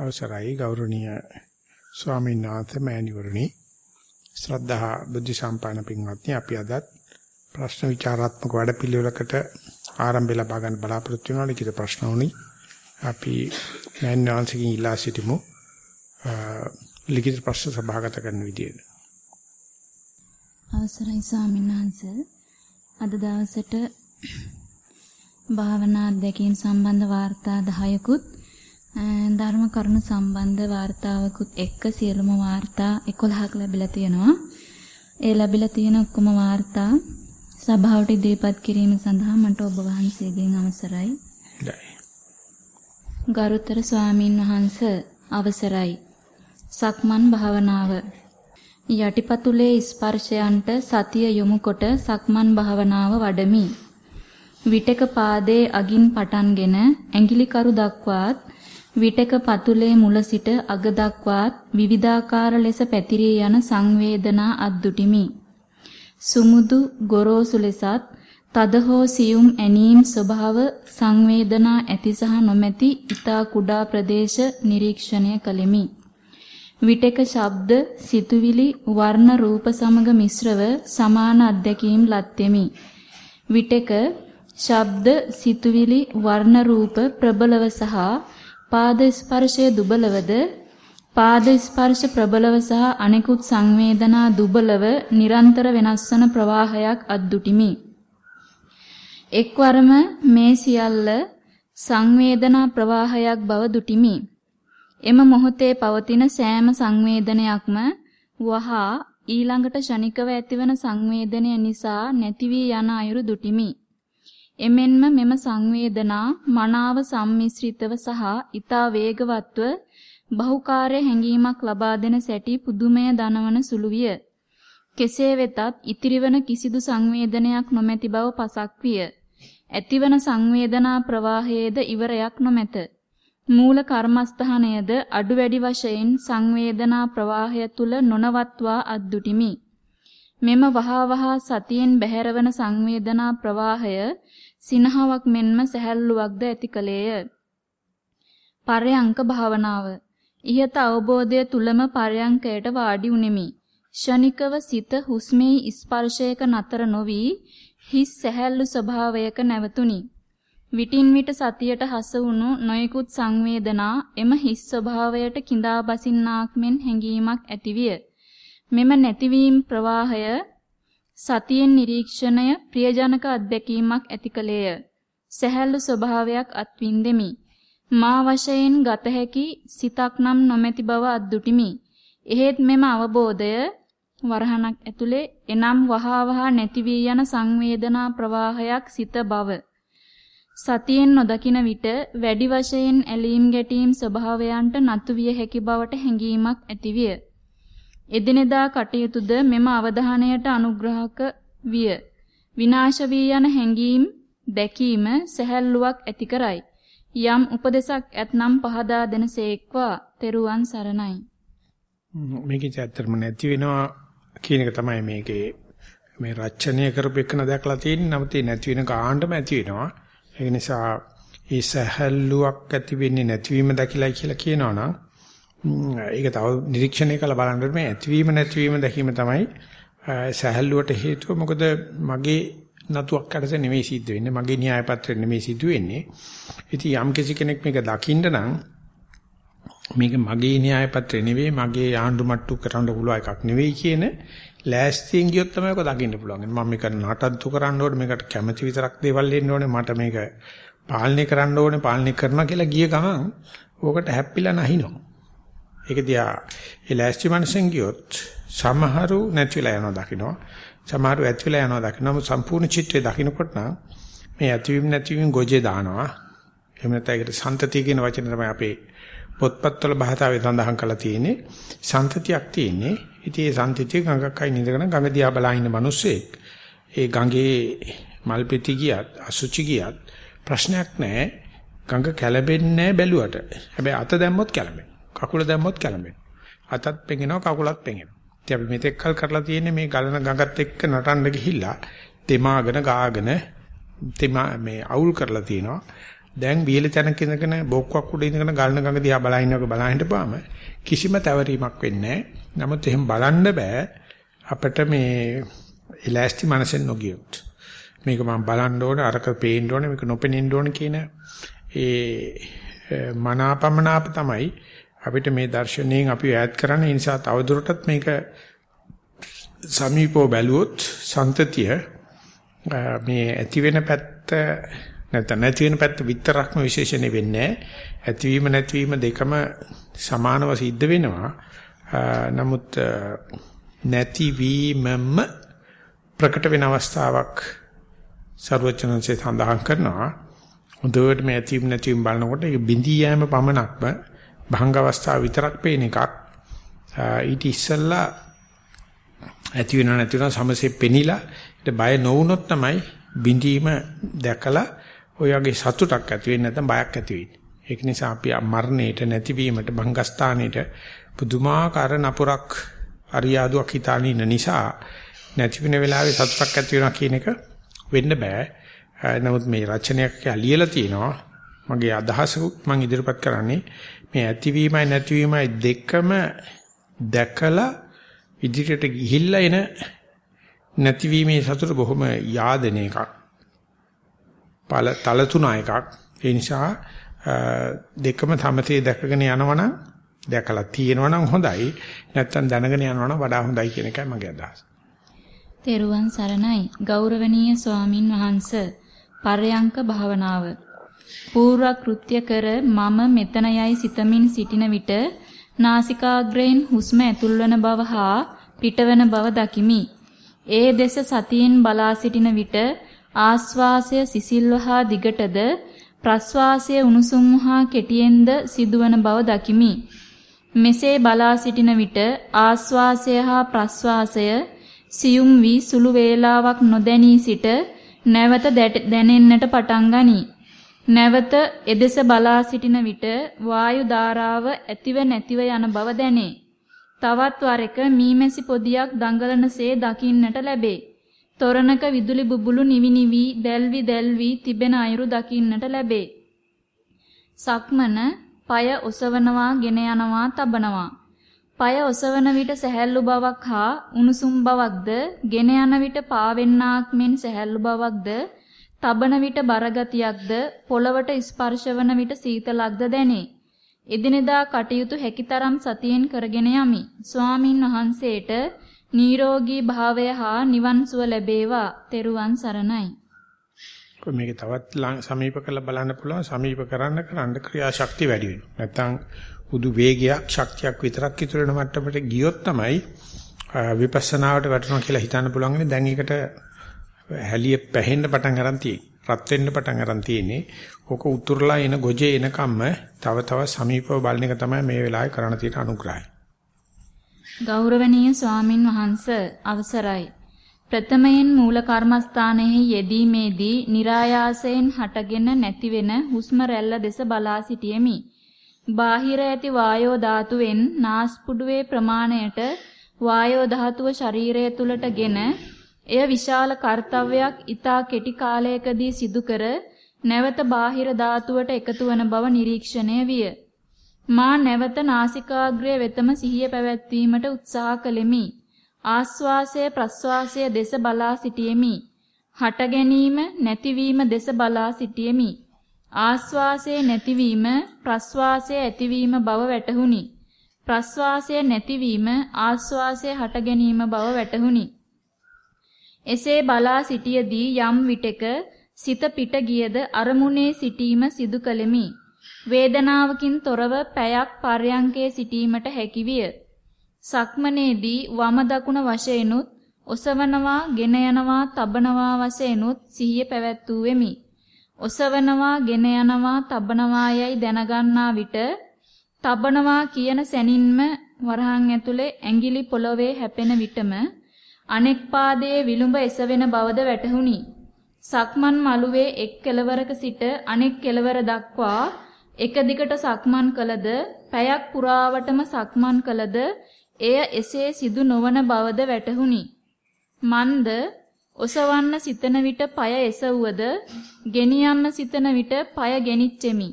අවසරයි ගෞරවනීය ස්වාමීන් වහන්සේ මෑණිවරණි. ශ්‍රද්ධා බුද්ධ සම්පන්න පින්වත්නි අපි අදත් ප්‍රශ්න විචාරාත්මක වැඩපිළිවෙලකට ආරම්භය ලබා ගන්න බලාපොරොත්තු වෙනවා. ලිඛිත ප්‍රශ්න වුණි. අපි මෑණිවන්සකින් ඉල්ලා සිටිමු. ලිඛිත ප්‍රශ්න සභාගත කරන විදියට. අවසරයි ස්වාමීන් වහන්සේ. අද දවසට භාවනා අධ්‍යක්ීම් සම්බන්ධ වාර්තා 10කුත් ධර්ම කරුණු සම්බන්ධ වාර්තාවකුත් එක්ක සියලුම වාර්තා 11ක් ලැබිලා තියෙනවා. ඒ ලැබිලා තියෙන ඔක්කොම වාර්තා සභාවට ඉදිරිපත් කිරීම සඳහා මට ඔබ වහන්සේගෙන් අවසරයි. ගරුතර ස්වාමින් වහන්ස අවසරයි. සක්මන් භාවනාව යටිපතුලේ ස්පර්ශයන්ට සතිය යොමු කොට සක්මන් භාවනාව වඩමි. විටක පාදයේ අගින් පටන්ගෙන ඇඟිලිකරු දක්වාත් විටක පතුලේ මුල සිට අග දක්වාත් විවිධාකාර ලෙස පැතිරී යන සංවේදනා අද්දුටිමි. සුමුදු ගොරෝසු ලෙසත් තද හෝ සියුම් ඇනීම් ස්වභාව සංවේදනා ඇති සහ නොමැති ඊතා කුඩා ප්‍රදේශ නිරීක්ෂණය කළෙමි. විටක ශබ්ද, සිතුවිලි, වර්ණ රූප සමග මිශ්‍රව සමාන අත්දැකීම් ලත්ෙමි. විටක ශබ්ද, සිතුවිලි, වර්ණ රූප ප්‍රබලව සහ පාද ස්පර්ශය දුබලවද පාද ස්පර්ශ ප්‍රබලව සහ අනෙකුත් සංවේදනා දුබලව නිරන්තර වෙනස් වන ප්‍රවාහයක් අද්දුටිමි. එක්වරම මේ සියල්ල සංවේදනා ප්‍රවාහයක් බව දුටිමි. එම මොහොතේ පවතින සෑම සංවේදනයක්ම වහා ඊළඟට ෂණිකව ඇතිවන සංවේදනය නිසා නැති වී යන අයුරු දුටිමි. එමෙන්ම මෙම සංවේදනා මනාව සම්මිශ්‍රිතව සහ ඊතා වේගවත්ව බහුකාර්ය හැඟීමක් ලබා දෙන සැටි පුදුමය දනවන සුළු විය. කෙසේ වෙතත් ඉතිරිවන කිසිදු සංවේදනයක් නොමැති බව පසක් විය. ඇතිවන සංවේදනා ප්‍රවාහයේද ඉවරයක් නොමැත. මූල කර්මස්ථානයේද අඩු වැඩි වශයෙන් සංවේදනා ප්‍රවාහය තුල නොනවත්වා අද්දුටිමි. මෙම වහා වහා සතියෙන් බැහැරවන සංවේදනා ප්‍රවාහය සිනහාවක් මෙන්ම සැහැල්ලුවක්ද ඇති කලේය. පරයන්ක භාවනාව. ইহත අවබෝධය තුලම පරයන්කයට වාඩි උනේමි. ෂණිකව සිත හුස්මේ ස්පර්ශයක නතර නොවි හිස් සැහැල්ලු ස්වභාවයක නැවතුණි. විටින් විට සතියට හස වුණු නොයෙකුත් සංවේදනා එම හිස් ස්වභාවයට කිඳා බසින්නාක් මෙන් හැඟීමක් ඇතිවිය. මෙම නැතිවීම ප්‍රවාහය සතියෙන් නිරීක්ෂණය ප්‍රියජනක අත්දැකීමක් ඇතිකලේය. සැහැල්ලු ස්වභාවයක් අත්විඳෙමි. මා වශයෙන් ගත හැකි සිතක් නම් නොමැති බව අද්දුටිමි. එහෙත් මෙම අවබෝධය වරහණක් ඇතුලේ එනම් වහා වහා නැති වී යන සංවේදනා ප්‍රවාහයක් සිත බව. සතියෙන් නොදකින විට වැඩි වශයෙන් ඇලීම් ගැටීම් ස්වභාවයන්ට නතු විය හැකි බවට හැඟීමක් ඇතිවිය. එදිනෙදා කටයුතුද මෙම අවධානයට අනුග්‍රහක විය. විනාශ වී යන හැඟීම් දැකීම සැහැල්ලුවක් ඇති කරයි. යම් උපදේශක් ඇතනම් පහදා දෙනසේක්වා. තෙරුවන් සරණයි. මේකේ ඇත්තටම නැති වෙනවා කියන එක තමයි මේකේ මේ රචනය කරපු එකන දැකලා තියෙන්නේ. නමුත් ඒ නැති වෙන කාණ්ඩම ඇති වෙනවා. ඒ නිසා ඒ සහැල්ලුවක් ඇති වෙන්නේ නැතිවීම දැකිලා කියලා කියනවනම් ඒක තව නිරීක්ෂණය කරලා බලන්න මේ ඇතිවීම නැතිවීම දැකීම තමයි සහැල්ලුවට හේතුව. මොකද මගේ නතුවක් කඩස නෙමෙයි සිද්ධ වෙන්නේ. මගේ න්‍යාය පත්‍රෙ නෙමෙයි සිද්ධ වෙන්නේ. ඉතින් යම් කිසි කෙනෙක් මේක දකින්න නම් මේක මගේ න්‍යාය පත්‍රෙ නෙවෙයි මගේ ආණ්ඩු මට්ටු කරන්න පුළුවන් එකක් නෙවෙයි කියන ලෑස්තියෙන් ගියොත් තමයි ඔක දකින්න පුළුවන්. මම මේක නටත්තු කරන්න ඕනේ මේකට කැමැති විතරක් දේවල් එන්න ඕනේ මට මේක පාලනය කරන්න ඕනේ පාලනය කරනවා කියලා ගිය ගමන් ඕකට හැප්පිලා නැහිනවා. ඒක දිහා ඒ ලෑස්ති මනසෙන් ගියොත් සමහරු නැතිලා යනවා දකින්නවා. සමහරු ඇතිලා යනවා දකින්නවා. සම්පූර්ණ චිත්‍රය දකින්නකොට නම් මේ ඇතිවීම නැතිවීම ගොජේ දානවා. එහෙම නැත්නම් ඒකට සන්තතිය කියන වචනේ තමයි අපේ පොත්පත්වල භාෂාවේ සඳහන් කරලා තියෙන්නේ. සන්තතියක් තියෙන්නේ. ඉතින් ඒ සන්තතිය ගඟක් අයින් ඉඳගෙන ගඟ දිහා බලා ඉන්න මිනිස්සෙක් ඒ ගඟේ මල් පෙති ගියත් අසුචි ගියත් ප්‍රශ්නයක් නැහැ. ගඟ කැළඹෙන්නේ නැහැ බැලුවට. හැබැයි අත දැම්මොත් කැළඹෙනවා. කකුල දැම්මොත් කැළඹෙනවා. අතත් පෙඟෙනවා කකුලත් පෙඟෙනවා. ඉතින් අපි මෙතෙක් කල් කරලා තියෙන්නේ මේ ගලන ගඟත් එක්ක නටන්න ගිහිල්ලා තෙමාගෙන ගාගෙන තෙමා මේ අවුල් කරලා තියෙනවා. දැන් බීල තැනක ඉඳගෙන බොක්කක් උඩ ඉඳගෙන ගලන ගඟ දිහා බලා ඉන්නක බලා හිටපුවාම කිසිම තවරීමක් වෙන්නේ නැහැ. නමුත් එහෙම බලන්න බෑ අපිට මේ ඉලාස්ටි මනසෙන් නොගියොත්. මේක මම බලන්න ඕනේ අරක පේන්න ඕනේ මේක නොපෙනෙන්න ඕනේ කියන ඒ මනාපමනාප තමයි අපිට මේ දර්ශනයෙන් අපි ඈත් කරන්න. ඒ නිසා තවදුරටත් මේක සමීපව බැලුවොත් සන්තතිය මේ ඇති වෙන පැත්ත නැත්නම් නැති වෙන පැත්ත විතරක්ම විශේෂණේ වෙන්නේ ඇතිවීම නැතිවීම දෙකම සමානව සිද්ධ වෙනවා. නමුත් නැතිවීමම ප්‍රකට වෙන අවස්ථාවක් ਸਰවචනන්සේ සඳහන් කරනවා. හොඳට මේ ඇතිවීම නැතිවීම බලනකොට ඒක බිඳී යෑම පමණක්ම භංග අවස්ථාව විතරක් පේන එකක් ඊට ඉස්සෙල්ලා ඇති වෙනව නැති වෙනව සමසේ පෙනිලා ඊට බය නොවුනොත් තමයි බිඳීම දැකලා ඔය වගේ සතුටක් ඇති වෙන්නේ නැත්නම් බයක් ඇති වෙන්නේ. ඒක නිසා අපි මරණයට නැතිවීමට භංගස්ථානෙට පුදුමාකාර නපුරක් අරියාදුවක් හිතාන ඉන්න නිසා නැති වෙන වෙලාවේ සතුටක් ඇති වෙනවා කියන එක වෙන්න බෑ. නමුත් මේ රචනයක් ලියලා තිනවා මගේ අදහස මම ඉදිරිපත් කරන්නේ මේ ඇතිවීමයි නැතිවීමයි දෙකම දැකලා ඉදිරියට ගිහිල්ලා එන නැතිවීමේ සතුට බොහොම yaadෙන එකක්. පළ තල තුන එකක්. ඒ නිසා දෙකම තමතේ දැකගෙන යනවනම් දැකලා තියෙනවනම් හොඳයි. නැත්තම් දැනගෙන යනවනම් වඩා හොඳයි කියන එකයි මගේ අදහස. තෙරුවන් සරණයි. ගෞරවනීය ස්වාමින් වහන්සේ පරයන්ක භාවනාව පූර්ව කෘත්‍ය කර මම මෙතන යයි සිතමින් සිටින විට නාසිකාග්‍රයෙන් හුස්ම ඇතුල්වන බව හා පිටවන බව දකිමි. ඒ දෙස සතියෙන් බලා සිටින විට ආස්වාසය සිසිල්ව හා දිගටද ප්‍රස්වාසය උණුසුම් හා කෙටියෙන්ද සිදුවන බව දකිමි. මෙසේ බලා සිටින විට ආස්වාසය හා ප්‍රස්වාසය සියුම් වී සුළු වේලාවක් නොදැනී සිට නැවත දැනෙන්නට පටන් ගනී. නැවත එදෙස බලා සිටින විට වායු ධාරාව ඇතිව නැතිව යන බව දැනේ. තවත් වරක මීමැසි පොදියක් දඟලනසේ දකින්නට ලැබේ. තොරණක විදුලි බුබුලු නිවි නිවි දැල්වි දැල්වි තිබෙන අයුරු දකින්නට ලැබේ. සක්මන পায় ඔසවනවා ගෙන යනවා තබනවා. পায় ඔසවන විට සැහැල්ලු බවක් හා උණුසුම් බවක්ද ගෙන යන විට පාවෙන්නාක් මෙන් සැහැල්ලු බවක්ද තබන විට බරගතියක්ද පොළවට ස්පර්ශවන විට සීතලක්ද දැනේ. එදිනෙදා කටයුතු හැකිතරම් සතියෙන් කරගෙන යමි. ස්වාමින් වහන්සේට නිරෝගී භාවය හා නිවන් සුව ලැබේවා. තෙරුවන් සරණයි. මේක තවත් සමීප කරලා බලන්න පුළුවන් සමීප කරන්න කරන්න ක්‍රියාශක්තිය වැඩි වෙනවා. නැත්තම් උදු වේගයක් ශක්තියක් විතරක් ඉතුරු වෙන මට්ටමට ගියොත් තමයි විපස්සනාවට වැටෙනවා කියලා හිතන්න පුළුවන්. දැන් ඒකට හැලිය පැහෙන්න පටන් ගන්න තියෙන්නේ. රත් වෙන්න පටන් ගන්න තියෙන්නේ. ඕක උතුරලා එන ගොජේ එනකම්ම තව තව සමීපව බලන එක තමයි මේ වෙලාවේ කරන්න තියෙන අනුග්‍රහය. ගෞරවනීය ස්වාමින් වහන්ස අවසරයි. ප්‍රථමයෙන් මූල කර්මස්ථානයේ යෙදීමේදී નિરાයාසයෙන් හටගෙන නැතිවෙන හුස්ම රැල්ල දෙස බලා සිටියෙමි. බාහිර ඇති වායෝ ධාතුවෙන් නාස්පුඩුවේ ප්‍රමාණයට වායෝ ධාතුව ශරීරය තුලටගෙන එය විශාල කාර්යයක් ඊතා කෙටි කාලයකදී සිදු කර නැවත බාහිර ධාතුවට එකතු වන බව නිරීක්ෂණය විය. මා නැවත නාසිකාග්‍රය වෙතම සිහිය පැවැත්වීමට උත්සාහ කළෙමි. ආස්වාසය ප්‍රස්වාසය දෙස බලා සිටියෙමි. හට ගැනීම නැතිවීම දෙස බලා සිටියෙමි. ආස්වාසය නැතිවීම ප්‍රස්වාසය ඇතිවීම බව වැටහුණි. ප්‍රස්වාසය නැතිවීම ආස්වාසය හට ගැනීම බව වැටහුණි. එසේ බලා සිටියදී යම් විටක සිත පිට ගියද අරමුණේ සිටීම සිදු කළෙමි. වේදනාවකින් තොරව පැයක් පර්යංකේ සිටීමට හැකිවිය. සක්මනේදී වම දකුණ වශයෙන්ුත් ඔසවනවා, ගෙන යනවා, තබනවා වශයෙන්ුත් සිහිය පැවැත්වුවෙමි. ඔසවනවා, ගෙන යනවා, තබනවා යයි දැනගන්නා විට තබනවා කියන සැනින්ම වරහන් ඇතුලේ ඇඟිලි පොළවේ හැපෙන විටම අනෙක් පාදයේ විලුඹ එසවෙන බවද වැටහුණි. සක්මන් මළුවේ එක් කෙළවරක සිට අනෙක් කෙළවර දක්වා එක දිගට සක්මන් කළද පැයක් පුරාවටම සක්මන් කළද එය එසේ සිදු නොවන බවද වැටහුණි. මන්ද ඔසවන්න සිතන විට পায় එසවුවද, ගෙනියන්න සිතන විට পায় ගෙනිච්චෙමි.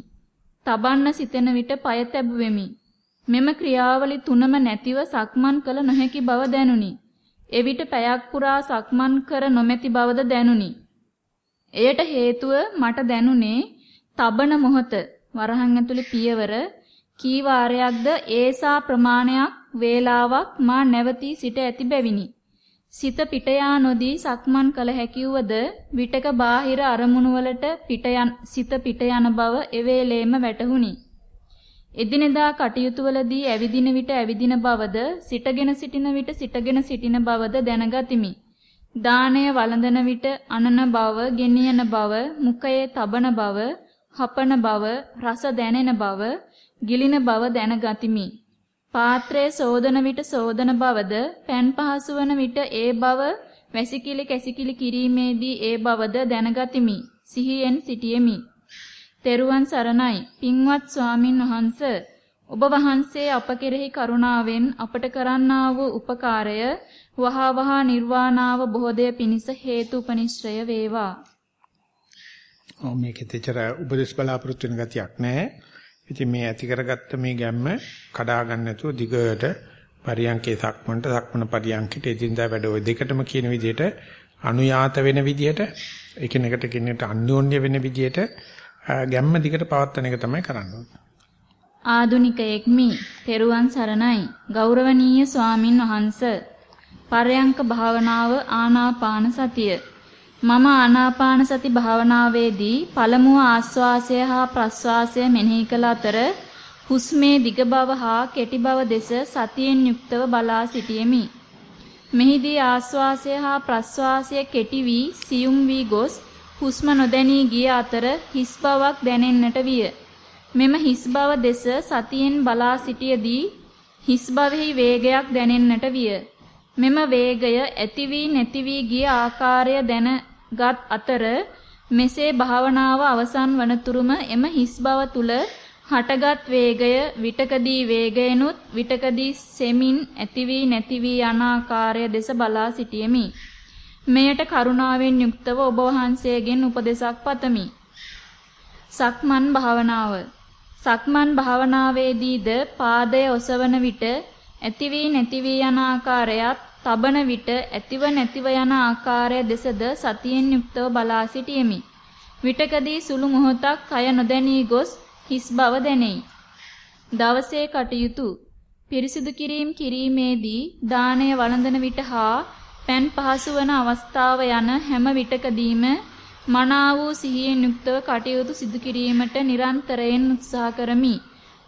තබන්න සිතන විට পায় තැබුවෙමි. මෙම ක්‍රියාවලි තුනම නැතිව සක්මන් කළ නොහැකි බව දැනුනි. එවිට පැයක් පුරා සක්මන් කර නොමැති බවද දැනුනි. එයට හේතුව මට දැනුනේ තබන මොහොත වරහන් ඇතුලේ පියවර කී වාරයක්ද ඒසා ප්‍රමාණයක් වේලාවක් මා නැවතී සිට ඇති බැවිනි. සිත පිට යා නොදී සක්මන් කළ හැකියවද විටක බාහිර අරමුණු වලට පිට යන සිත පිට යන බව එවේලේම වැටහුණි. එදිනෙදා කටයුතු වලදී ඇවිදින විට ඇවිදින බවද සිටගෙන සිටින විට සිටගෙන සිටින බවද දැනගතිමි. දාණය වළඳන විට අනන බව, ගෙනියන බව, මුඛයේ තබන බව, හපන බව, රස දැනෙන බව, ගිලින බව දැනගතිමි. පාත්‍රයේ සෝදන විට සෝදන බවද, පෑන් පහසු වන විට ඒ බව වැසිකිලි කැසිකිලි කිරීමේදී ඒ බවද දැනගතිමි. සිහියෙන් සිටියෙමි. තෙරුවන් සරණයි. පින්වත් ස්වාමින් වහන්ස ඔබ වහන්සේ අප කෙරෙහි කරුණාවෙන් අපට කරන්නා වූ උපකාරය වහා වහා නිර්වාණාව බොහෝදය පිණිස හේතු උපනිශ්‍රය වේවා. ඔව් මේකෙත් එච්චර උපදේශ බලාපොරොත්තු වෙන ගතියක් නැහැ. ඉතින් මේ ඇති කරගත්ත මේ ගැම්ම කඩා ගන්න නැතුව දිගට පරියන්කේ සක්මන්ට සක්මන පරියන්කේට එදින්දා වැඩ ඔය දෙකටම කියන විදිහට අනුයාත වෙන විදිහට එකිනෙකට කෙනෙක්ට අන්‍යෝන්‍ය වෙන විදිහට ගැම්ම දිගට පවත්වන එක තමයි කරන්න ඕනේ. ආදුනිකයෙක්මි තෙරුවන් සරණයි ගෞරවනීය ස්වාමින් වහන්ස පරයන්ක භාවනාව ආනාපාන සතිය මම ආනාපාන සති භාවනාවේදී පළමුව ආස්වාසය හා ප්‍රස්වාසය මෙනෙහි කළ අතර හුස්මේ දිග බව හා කෙටි බව දෙස සතියෙන් යුක්තව බලා සිටියෙමි. මෙහිදී ආස්වාසය හා ප්‍රස්වාසය කෙටි වී සියුම් වී ගොස් හුස්ම නොදැනී ගිය අතර හිස් බවක් දැනෙන්නට විය. මෙම හිස් බව දෙස සතියෙන් බලා සිටියදී හිස් බවෙහි වේගයක් දැනෙන්නට විය. මෙම වේගය ඇති වී නැති වී ගිය ආකාරය දැනගත් අතර මෙසේ භාවනාව අවසන් වනතුරුම එම හිස් බව තුල හටගත් වේගය විටකදී වේගයනුත් විටකදී සෙමින් ඇති වී නැති වී යන ආකාරය දෙස බලා සිටියෙමි. මෙයට කරුණාවෙන් යුක්තව ඔබ වහන්සේගෙන් උපදෙසක් පතමි. සක්මන් භාවනාව සක්මන් භාවනාවේදීද පාදය ඔසවන විට ඇති වී නැති වී යන ආකාරයත් තබන විට ඇතිව නැතිව යන ආකාරය දෙසද සතියෙන් යුක්තව බලා සිටියෙමි. විටකදී සුළු මොහොතක් කය නොදැනී ගොස් හිස් බව දැනෙයි. දවසේ කටයුතු පිරිසිදු කිරීම කිරීමේදී දාණය වළඳන විට හා පෑන් පහසු වන අවස්ථාව යන හැම විටකදීම මනා වූ සිහියෙන් යුක්තව කටයුතු සිදු කිරීමට නිරන්තරයෙන් උත්සාහ කරමි.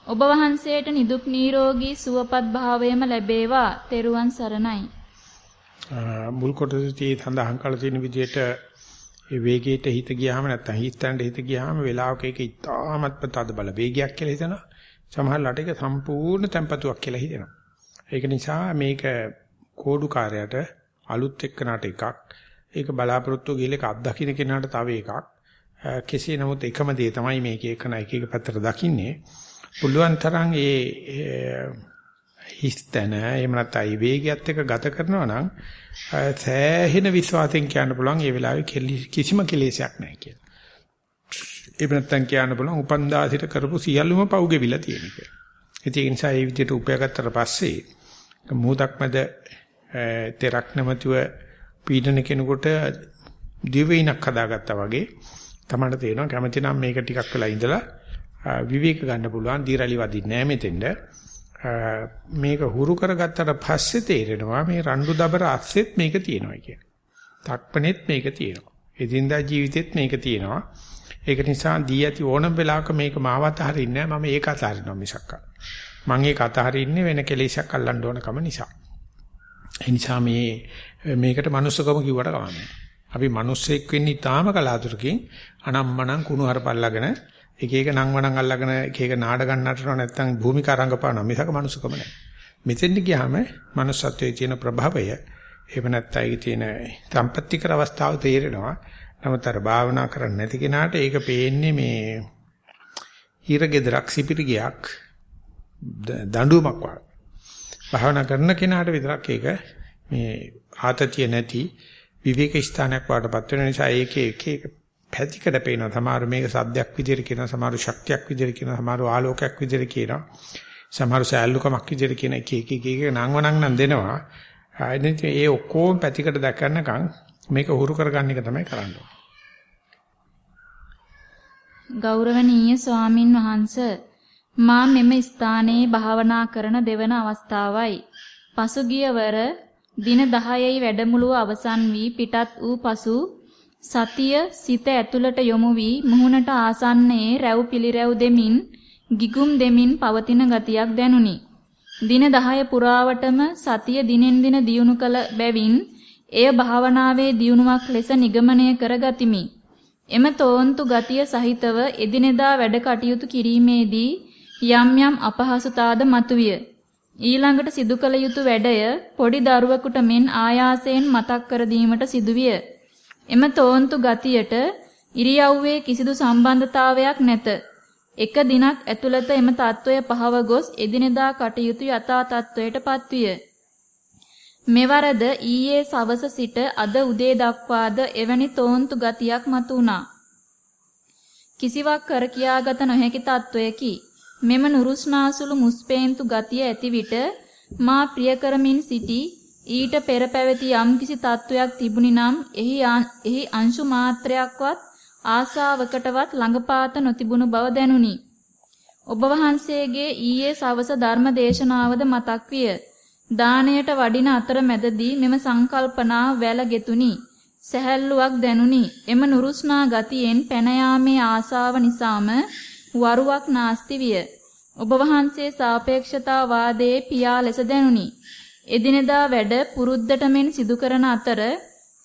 ඔබ වහන්සේට නිදුක් නිරෝගී සුවපත් භාවයම ලැබේවා. තෙරුවන් සරණයි. මුල් කොටසදී සඳහන් කළ තියෙන විදිහට ඒ වේගයට හිත ගියාම නැත්නම් හිතන්න හිත ගියාම වෙලාවක ඒක ඉතාමත්ම තද බල වේගයක් කියලා හිතනවා. සමහර ලාට ඒක සම්පූර්ණ tempatuක් කියලා හිතෙනවා. ඒක නිසා මේක කෝඩුකාරයට අලුත් එක්කනට එකක් ඒක බලාපොරොත්තු ගිහලා ඒක අත්දකින්න කෙනාට තව එකක් කෙසේ නමුත් එකම දේ තමයි මේක එකන එක එක පැත්තට දකින්නේ පුළුවන් තරම් ඒ හිස්තන එහෙම නැත්නම් වේගයත් එක්ක ගත කරනවා නම් සෑහෙන විශ්වාසයෙන් කියන්න පුළුවන් ඒ වෙලාවේ කිසිම කෙලෙසයක් නැහැ කියලා. ඒ නැත්නම් කියන්න පුළුවන් උපන්දාසිට කරපු සියල්ලම පව් ගෙවිලා තියෙන කියලා. ඒ නිසා ඒ විදිහට උපයාගත්තට පස්සේ මොහොතක් මැද තෙරක් නැමැතුව පීඩන කෙනෙකුට දිවෙයිනක් හදාගත්තා වගේ තමයි තේරෙනවා කැමති නම් මේක ටිකක් වෙලා ඉඳලා විවේක ගන්න පුළුවන් දීරලි වදින්නේ නැහැ මෙතෙන්ද මේක හුරු කරගත්තට පස්සේ තේරෙනවා මේ රණ්ඩු දබර අස්සෙත් මේක තියෙනවා කියන. තක්පනෙත් මේක තියෙනවා. එදින්දා ජීවිතෙත් මේක තියෙනවා. ඒක නිසා දී ඇති ඕනම වෙලාවක මේක මාවත් හරින්නේ නැහැ. මම ඒක අතහරිනවා මිසක්. මම ඒක අතහරින්නේ වෙන කෙලෙසක් අල්ලන්න ඕන කම නිසා. ඒ නිසා මේ මේකට manussකම කිව්වට කමන්නේ. අපි මිනිස්සෙක් වෙන්නේ ඊටාම කලාතුරකින් අනම්මනම් කුණු හරපල්ලාගෙන එක එක නම් වණන් අල්ලගෙන එක එක නාඩගම් නටනවා නැත්නම් භූමිකා රංගපානවා මිසක මනුස්සකම නැහැ. මෙතෙන්ට ගියාම manussත්වයේ තියෙන ප්‍රභවය එහෙම නැත්නම් ඒකේ තියෙන සම්පත්‍තිකර අවස්ථාව තේරෙනවා. නමුත් අර භාවනා කරන්නේ නැති කෙනාට ඒක පේන්නේ මේ හිරගෙදරක් සිපිරිගයක් දඬුවමක් වගේ. භාවනා කරන කෙනාට විතරක් ඒක මේ ආතතිය නැති විවේක ස්ථානයක් වඩපත් වෙන නිසා ඒකේ එක එක පැතිකඩ පේනවා. සමහර මේක සද්දයක් විදිහට කියනවා, සමහර ශක්තියක් විදිහට කියනවා, සමහර ආලෝකයක් විදිහට කියනවා. සමහර සෑල්ලුකමක් විදිහට කියන එක එක එක එක නංවනක් නම් දෙනවා. ආයෙත් ඒ ඔක්කොම පැතිකඩ දැකනකම් මේක උහුරු කරගන්න එක තමයි කරන්න ගෞරවනීය ස්වාමින් වහන්සේ මා මෙම ස්ථානයේ භාවනා කරන දෙවන අවස්ථාවයි. පසුගිය වර දින 10යි වැඩමුළුව අවසන් වී පිටත් වූ පසු සතිය සිත ඇතුළට යොමු වී මුහුණට ආසන්නයේ රැව් පිළිරැව් දෙමින් ගිගුම් දෙමින් පවතින ගතියක් දැනුනි. දින 10 පුරාවටම සතිය දිනෙන් දින දියුණු කළ බැවින් එය භාවනාවේ දියුණුවක් ලෙස නිගමනය කරගතිමි. එම තෝන්තු ගතිය සහිතව එදිනෙදා වැඩ කටයුතු කිරීමේදී යම් යම් අපහසුතාද මතුවිය. ඊළඟට සිදු කළ යුතු වැඩය පොඩි දරුවෙකුට මෙන් ආයාසයෙන් මතක් කර දීමට සිදුවිය. එම තෝන්තු ගතියට ඉරියව්වේ කිසිදු සම්බන්ධතාවයක් නැත. එක දිනක් ඇතුළත එම తত্ত্বය පහව ගොස් එදිනෙදා කටයුතු යථා තත්වයට පත්විය. මෙවරද ඊයේ සවස සිට අද උදේ දක්වාද එවැනි තෝන්තු ගතියක් මතු වුණා. කිසිවක් කර කියාගත නොහැකි తত্ত্বයකි. මෙම නුරුස්නාසුළු මුස්පේන්තු ගතිය ඇති විට මා ප්‍රිය කරමින් සිටි ඊට පෙර පැවති යම්කිසි තත්වයක් තිබුණි නම් එහි එහි අංශු මාත්‍රයක්වත් ආසාවකටවත් ළඟපාත නොතිබුණු බව දැනුනි. ඔබ වහන්සේගේ ඊයේ සවස ධර්ම දේශනාවද මතක් විය. දාණයට වඩින අතර මැදදී මෙම සංකල්පනා වැළගෙතුනි. සැහැල්ලුවක් දැනුනි. එම නුරුස්නා ගතියෙන් පැන යාමේ ආසාව නිසාම වරුවක් නාස්ති විය. ඔබ වහන්සේ සාපේක්ෂතා වාදයේ පියා ලෙස දැනුනි. එදිනෙදා වැඩ පුරුද්දට මෙන් සිදු කරන අතර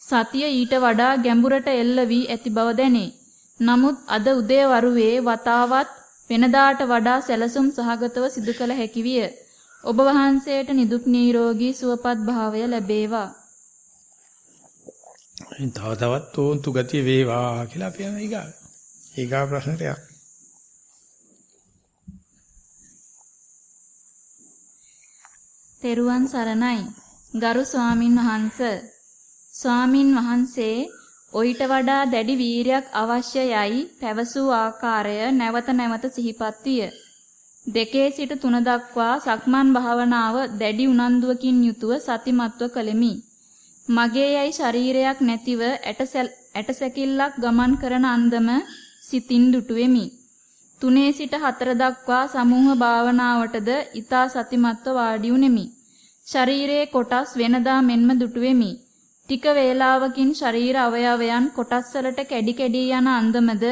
සතිය ඊට වඩා ගැඹුරට එල්ල වී ඇති බව දැනේ. නමුත් අද උදේ වරුවේ වතාවත් වෙනදාට වඩා සැලසුම් සහගතව සිදු කළ හැකි විය. ඔබ වහන්සේට නිදුක් නිරෝගී සුවපත් භාවය ලැබේවා. තව තවත් තෝන්තු ගතිය වේවා කියලා අපි යන ඊගා. ඊගා ප්‍රශ්නට යක්. තෙරුවන් සරණයි. ගරු ස්වාමින් වහන්සේ ස්වාමින් වහන්සේ ඔయిత වඩා දැඩි වීරයක් අවශ්‍යයයි පැවසූ ආකාරය නැවත නැවත සිහිපත් විය. දෙකේ සිට තුන දක්වා සක්මන් භාවනාව දැඩි උනන්දුවකින් යුතුව සතිමත්ව කළෙමි. මගේ යයි ශරීරයක් නැතිව ඇටසැකිල්ලක් ගමන් කරන අන්දම සිතින් දුටුවෙමි. තුනේ සිට හතර දක්වා සමූහ භාවනාවටද ඊතා සතිමත්ව වාඩි උනේමි. ශරීරයේ කොටස් වෙනදා මෙන්ම දුටුවෙමි. ටික වේලාවකින් ශරීර අවයවයන් කොටස් වලට කැඩි කැඩි යන අන්දමද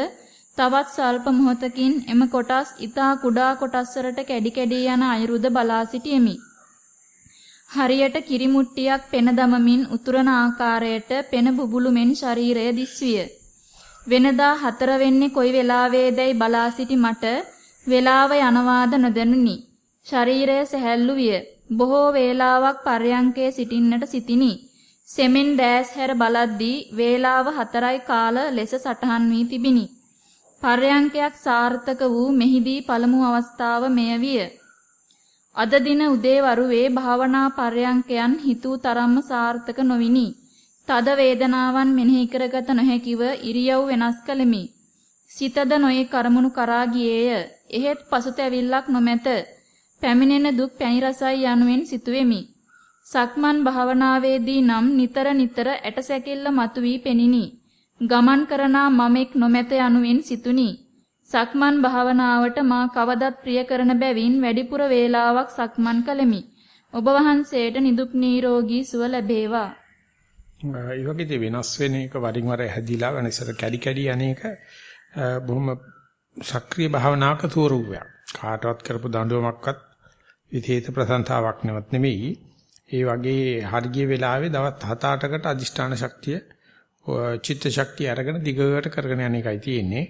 තවත් සල්ප මොහොතකින් එම කොටස් ඊතා කුඩා කොටස් වලට කැඩි කැඩි යන අයුරුද බලා සිටියෙමි. හරියට කිරිමුට්ටියක් පෙන දමමින් උතුරන ආකාරයට පෙන බුබුලු මෙන් ශරීරය දිස්විය. වෙනදා හතර වෙන්නේ කොයි වෙලාවේදයි බලා සිටි මට වෙලාව යනවාද නොදැනුනි. ශරීරය සැහැල්ලු විය. බොහෝ වේලාවක් පර්යංකේ සිටින්නට සිටිනි. සෙමෙන් දැස් හැර බලද්දී වේලාව 4යි කාල ලෙස සටහන් වී තිබිනි. පර්යංකයක් සාර්ථක වූ මෙහිදී පළමු අවස්ථාව මෙය විය. අද දින උදේ වරුවේ භාවනා පර්යංකයන් හිතූ තරම්ම සාර්ථක නොවිනි. තද වේදනාවන් මෙනෙහි කරගත නොහැකිව ඉරියව් වෙනස් කළෙමි. සිතද නොයේ කරමුණු කරා ගියේය. එහෙත් පසුතැවිල්ලක් නොමැත. පැමිණෙන දුක් පැණි රසයි යනුවෙන් සිතුවෙමි. සක්මන් භාවනාවේදී නම් නිතර නිතර ඇටසැකිල්ල මතුවී පෙනිනි. ගමන් කරනා මමෙක් නොමැත යනුවෙන් සිතුනි. සක්මන් භාවනාවට මා කවදත් ප්‍රිය කරන බැවින් වැඩිපුර වේලාවක් සක්මන් කළෙමි. ඔබ වහන්සේට නිදුක් නිරෝගී සුව ලැබේවා. ඒ වගේ වෙනස් වෙන එක වරින් වර හැදිලා වෙනසට කැඩි කැඩි අනේක බොහොම සක්‍රීය භාවනාවක ස්වරූපයක්. කාටවත් කරපු දඬුවමක්වත් විදේත ප්‍රසංසාවක් නෙවෙයි. ඒ වගේ හරිය වෙලාවේ දවස් 7-8කට අදිෂ්ඨාන ශක්තිය චිත්ත ශක්තිය අරගෙන දිගට කරගෙන යන එකයි තියෙන්නේ.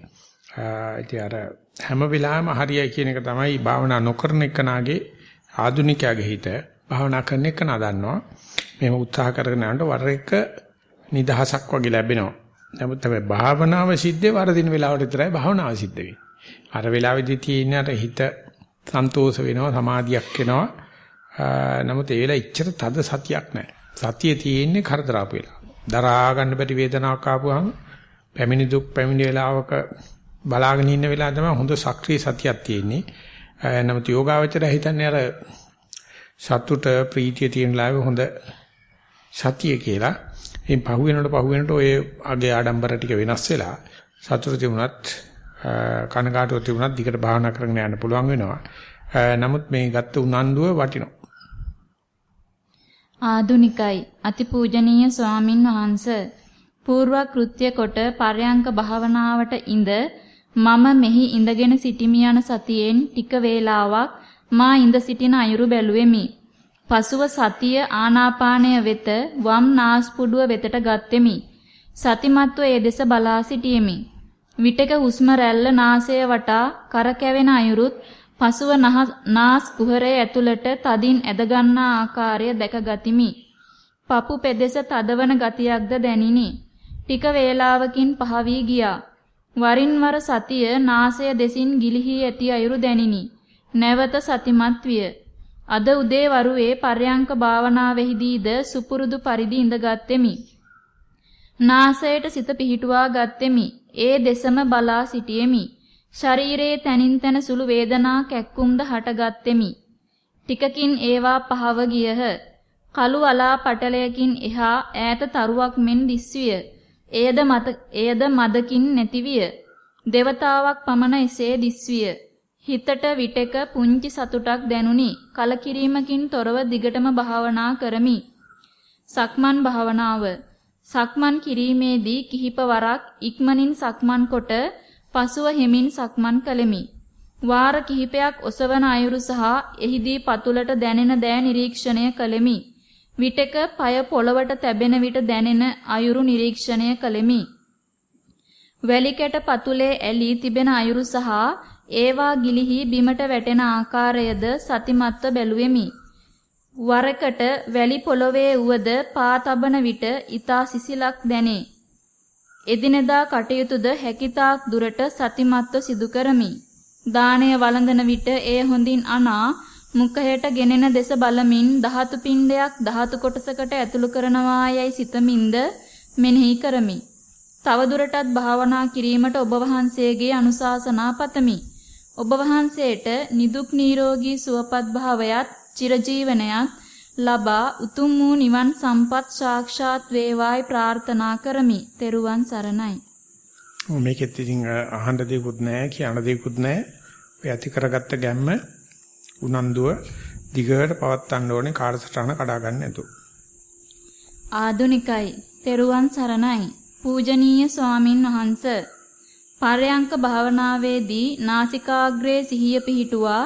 ඉතින් අර හැම වෙලාවෙම හරියයි කියන එක තමයි භාවනා නොකරන එකනාගේ ආදුනිකයාගේ හිත භාවනා කරන එක නදන්නවා. මේව උත්සාහ කරගෙන යනකොට වර එක නිදහසක් වගේ ලැබෙනවා. නමුත් තමයි භාවනාව සිද්ධේ වරදින වෙලාවට විතරයි භාවනාව සිද්ධ වෙන්නේ. අර වෙලාවේදී තියෙන අර හිත සන්තෝෂ වෙනවා සමාධියක් වෙනවා නමුත් ඒ වෙලාව ඉච්ඡර තද සතියක් නැහැ. සතියේ තියෙන්නේ කරදර ආපු වෙලාව. දරා ගන්න බැරි වේදනාවක් ආපුවාම පැමිණි දුක් පැමිණි වෙලාවක බලාගෙන ඉන්න වෙලාව තමයි හොඳ සක්‍රීය සතියක් තියෙන්නේ. නමුත් යෝගාවචරය හිතන්නේ අර සතුට ප්‍රීතිය තියෙන ලාභ හොඳ සතිය කියලා. ඉතින් පහු වෙනකොට පහු වෙනකොට ඔය අගේ ආඩම්බර ටික වෙනස් වෙලා සතුට තිබුණත් කනගාටුව තිබුණත් දිගට භාවනා කරගෙන යන්න පුළුවන් වෙනවා. නමුත් මේ ගත්ත උනන්දුව වටිනවා. ආදුනිකයි අතිපූජනීය ස්වාමින් වහන්සේ పూర్ව කෘත්‍ය කොට පරයන්ක භාවනාවට ඉඳ මම මෙහි ඉඳගෙන සිටිමි යන සතියෙන් ටික වේලාවක් මා ඉඳ සිටින අයුරු බැලුවෙමි. පසුව සතිය ආනාපානය වෙත වම් නාස්පුඩුව වෙතට ගත්ෙමි. සතිමත්ව ඒ දෙස බලා සිටියෙමි. විටක හුස්ම රැල්ල නාසය වටා කරකැවෙන අයුරුත් පසුව නාස් කුහරය ඇතුළට තදින් ඇද ගන්නා ආකාරය දැක ගතිමි. පපු පෙදෙස තදවන ගතියක්ද දැනිනි. ටික වේලාවකින් පහ වී ගියා. වරින් වර සතිය නාසය දෙසින් ගිලිහි ඇති අයුරු දැනිනි. නැවත සතිමත් විය. අද උදේ වරුවේ පර්යංක භාවනාවෙහිදීද සුපුරුදු පරිදි ඉඳගත්ෙමි. නාසයට සිත පිහිටුවා ගත්ෙමි. ඒ දෙසම බලා සිටියෙමි. ශරීරයේ තනින් තන සුළු වේදනා කැක්කුම්ද හටගත්ෙමි. ටිකකින් ඒවා පහව ගියහ. කළු අලා පටලයකින් එහා ඈත තරුවක් මෙන් දිස්විය. එයද මත එයද මදකින් නැතිවිය. దేవතාවක් පමණ එසේ දිස්විය. හිතට විටක පුංචි සතුටක් දැනුනි. කලකිරීමකින් තොරව දිගටම භාවනා කරමි. සක්මන් භාවනාව සක්මන් කිරීමේදී කිහිප වරක් ඉක්මනින් සක්මන් කොට පසුව හිමින් සක්මන් කළෙමි. වාර කිහිපයක් ඔසවන අයුරු සහ එහිදී පතුලට දැනෙන දෑ නිරීක්ෂණය කළෙමි. විටක পায় පොළවට තැබෙන විට දැනෙන අයුරු නිරීක්ෂණය කළෙමි. වැලිකැට පතුලේ ඇලී තිබෙන අයුරු සහ ඒවා ගිලිහි බිමට වැටෙන ආකාරයද සතිමත්ව බැලුවෙමි. වරකට වැලි පොළවේ උවද පා තබන විට ඊතා සිසිලක් දැනේ. එදිනෙදා කටයුතුද හැකිතාක් දුරට සතිමත්ව සිදු කරමි. දාණය වළඳන විට එය හොඳින් අනා මුඛයට ගෙනෙන දෙස බලමින් ධාතු පිණ්ඩයක් ධාතු කොටසකට ඇතුළු කරනවා යයි සිතමින්ද මෙනෙහි කරමි. තවදුරටත් භාවනා කිරීමට ඔබ වහන්සේගේ අනුශාසනා පතමි. ඔබ වහන්සේට නිදුක් නිරෝගී සුවපත් භාවයත් චිරජීවනයත් ලබා උතුම් වූ නිවන් සම්පත් සාක්ෂාත් වේවායි ප්‍රාර්ථනා කරමි. ත්වන් සරණයි. මේකෙත් ඉතින් අහන්න දෙයක්වත් නැහැ, කියන්න දෙයක්වත් නැහැ. ඔය ඇති කරගත්ත ගැම්ම උනන්දුව දිගට පවත්වන්න ඕනේ කාර්යසටහන කඩා ගන්න නැතුව. ආදුනිකයි. ත්වන් සරණයි. පූජනීය ස්වාමින් වහන්සේ පරයන්ක භාවනාවේදී නාසිකාග්‍රේ සිහිය පිහිටුවා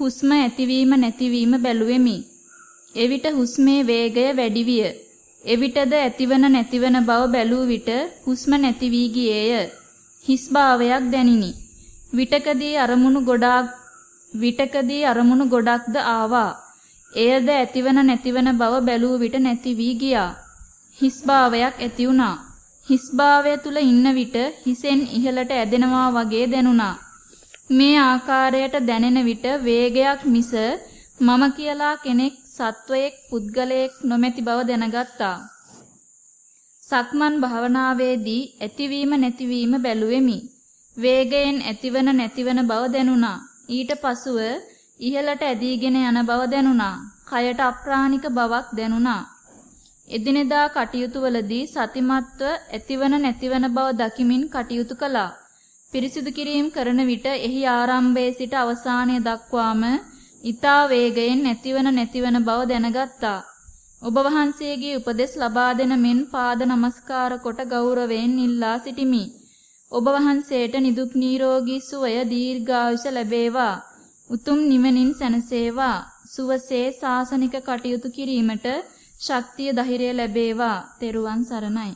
හුස්ම ඇතිවීම නැතිවීම බැලුවෙමි. එවිට හුස්මේ වේගය වැඩි විය. එවිටද ඇතිවන නැතිවන බව බැලූ විට හුස්ම නැති වී ගියේය. හිස් භාවයක් දැනිනි. විටකදී අරමුණු ගොඩාක් විටකදී අරමුණු ගොඩක්ද ආවා. එයද ඇතිවන නැතිවන බව බැලූ විට නැති වී ගියා. හිස් භාවයක් ඇති වුණා. හිස් භාවය තුල ඉන්න විට හිසෙන් ඉහළට ඇදෙනවා වගේ දැනුණා. මේ ආකාරයට දැනෙන විට වේගයක් මිස මම කියලා කෙනෙක් සත්වයෙක් පුද්ගලයෙක් නොමැති බව දැනගත්තා. සක්මන් භාවනාවේදී ඇතිවීම නැතිවීම බැලුවෙමි. වේගයෙන් ඇතිවන නැතිවන බව දැනුණා. ඊට පසුව ඉහළට ඇදීගෙන යන බව දැනුණා. කයට අප්‍රාණික බවක් දැනුණා. එදිනෙදා කටයුතු වලදී සතිමත්ව ඇතිවන නැතිවන බව දකිමින් කටයුතු කළා. පිරිසිදු කිරීම කරන විට එහි ආරම්භයේ සිට අවසානය දක්වාම ඊතා වේගයෙන් නැතිවන නැතිවන බව දැනගත්තා. ඔබ වහන්සේගේ උපදෙස් ලබා දෙන මෙන් පාද නමස්කාර කොට ගෞරවයෙන් ඉල්ලා සිටිමි. ඔබ වහන්සේට නිදුක් නිරෝගී සුවය දීර්ඝායුෂ ලැබේවා. උතුම් නිවනින් සැනසේවා. සුවසේ සාසනික කටයුතු කිරීමට ශක්තිය ධෛර්යය ලැබේවා. තෙරුවන් සරණයි.